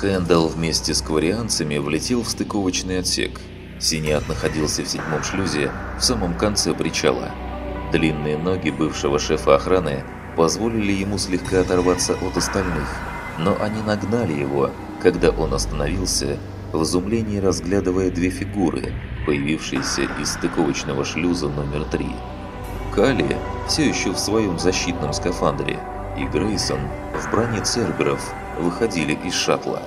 Хэндалл вместе с кварианцами влетел в стыковочный отсек. Синиат находился в седьмом шлюзе, в самом конце причала. Длинные ноги бывшего шефа охраны позволили ему слегка оторваться от остальных, но они нагнали его, когда он остановился, в изумлении разглядывая две фигуры, появившиеся из стыковочного шлюза номер три. Кали все еще в своем защитном скафандре, и Грейсон в броне Церберов выходили из шаттла.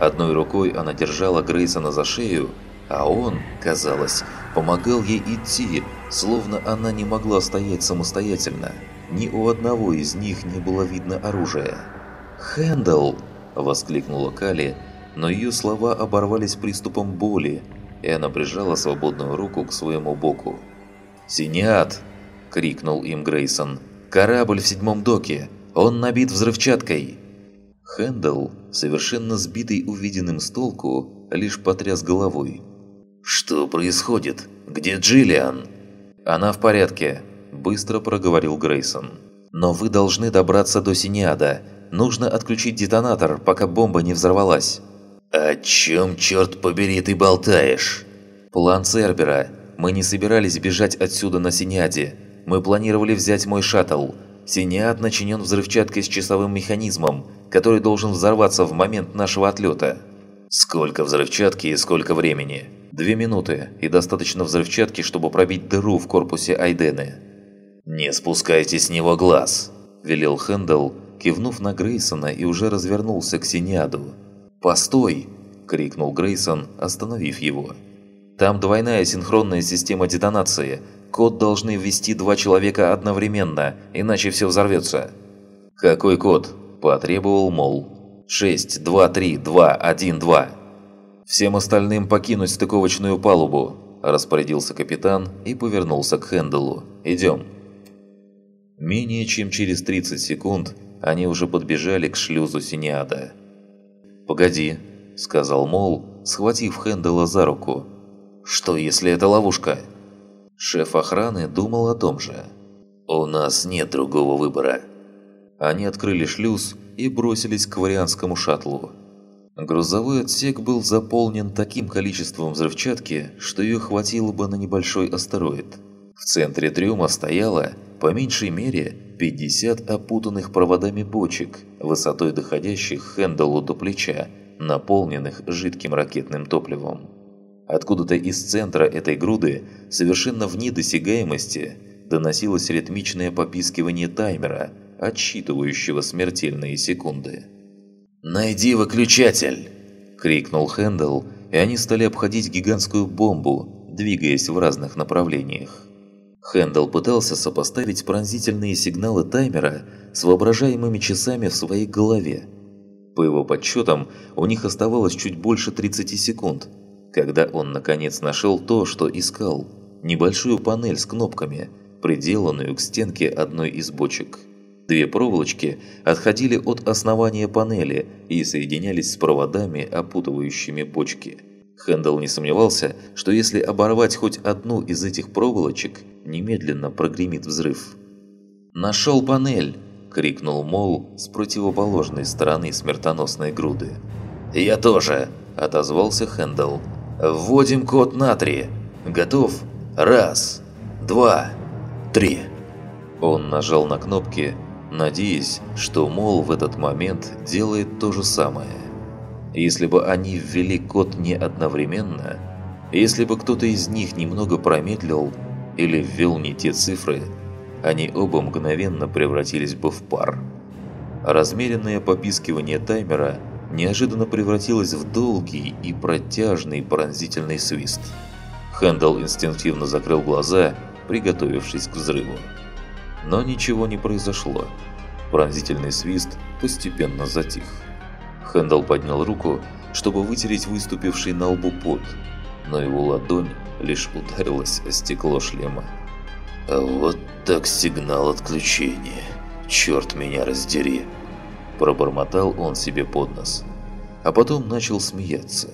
Одной рукой она держала Грейсона за шею, а он, казалось, помогал ей идти, словно она не могла стоять самостоятельно. Ни у одного из них не было видно оружия. «Хэндл!» – воскликнула Кали, но ее слова оборвались приступом боли, и она прижала свободную руку к своему боку. «Синиат!» – крикнул им Грейсон. «Корабль в седьмом доке! Он набит взрывчаткой!» Хэндл, совершенно сбитый увиденным с толку, лишь потряс головой. «Что происходит? Где Джиллиан?» «Она в порядке», – быстро проговорил Грейсон. «Но вы должны добраться до Синиада. Нужно отключить детонатор, пока бомба не взорвалась». «О чем, черт побери, ты болтаешь?» «План Цербера. Мы не собирались бежать отсюда на Синиаде. Мы планировали взять мой шаттл. Синиад начинен взрывчаткой с часовым механизмом, который должен взорваться в момент нашего отлета». «Сколько взрывчатки и сколько времени?» «Две минуты, и достаточно взрывчатки, чтобы пробить дыру в корпусе Айдены». «Не спускайте с него глаз», – велел Хэндл, кивнув на Грейсона и уже развернулся к Синиаду. «Постой!» – крикнул Грейсон, остановив его. «Там двойная синхронная система детонации. Код должны ввести два человека одновременно, иначе все взорвется». «Какой код?» – потребовал Мол. «6, 2, 3, 2, 1, 2». «Всем остальным покинуть стыковочную палубу», – распорядился капитан и повернулся к Хенделу. «Идем». Менее чем через 30 секунд они уже подбежали к шлюзу Синиада. «Погоди», – сказал Мол, схватив Хэндала за руку. «Что, если это ловушка?» Шеф охраны думал о том же. «У нас нет другого выбора». Они открыли шлюз и бросились к варианскому шаттлу. Грузовой отсек был заполнен таким количеством взрывчатки, что ее хватило бы на небольшой астероид. В центре трюма стояло, по меньшей мере, 50 опутанных проводами бочек, высотой доходящих Хэндалу до плеча, наполненных жидким ракетным топливом. Откуда-то из центра этой груды, совершенно вне досягаемости, доносилось ритмичное попискивание таймера, отсчитывающего смертельные секунды. «Найди выключатель!» – крикнул Хэндл, и они стали обходить гигантскую бомбу, двигаясь в разных направлениях. Хэндл пытался сопоставить пронзительные сигналы таймера с воображаемыми часами в своей голове. По его подсчетам, у них оставалось чуть больше 30 секунд, когда он наконец нашел то, что искал – небольшую панель с кнопками, приделанную к стенке одной из бочек. Две проволочки отходили от основания панели и соединялись с проводами, опутывающими бочки. Хэндл не сомневался, что если оборвать хоть одну из этих проволочек, немедленно прогремит взрыв. «Нашел панель!» – крикнул Мол с противоположной стороны смертоносной груды. «Я тоже!» – отозвался Хэндл. «Вводим код натрия. Готов? Раз, два, три!» Он нажал на кнопки, надеясь, что Мол в этот момент делает то же самое. Если бы они ввели код не одновременно, если бы кто-то из них немного промедлил или ввел не те цифры, они оба мгновенно превратились бы в пар. Размеренное попискивание таймера неожиданно превратилось в долгий и протяжный пронзительный свист. Хэндл инстинктивно закрыл глаза, приготовившись к взрыву. Но ничего не произошло. Пронзительный свист постепенно затих. Хэндл поднял руку, чтобы вытереть выступивший на лбу пот, но его ладонь лишь ударилась о стекло шлема. «А вот так сигнал отключения. Черт меня раздери!» Пробормотал он себе под нос. А потом начал смеяться.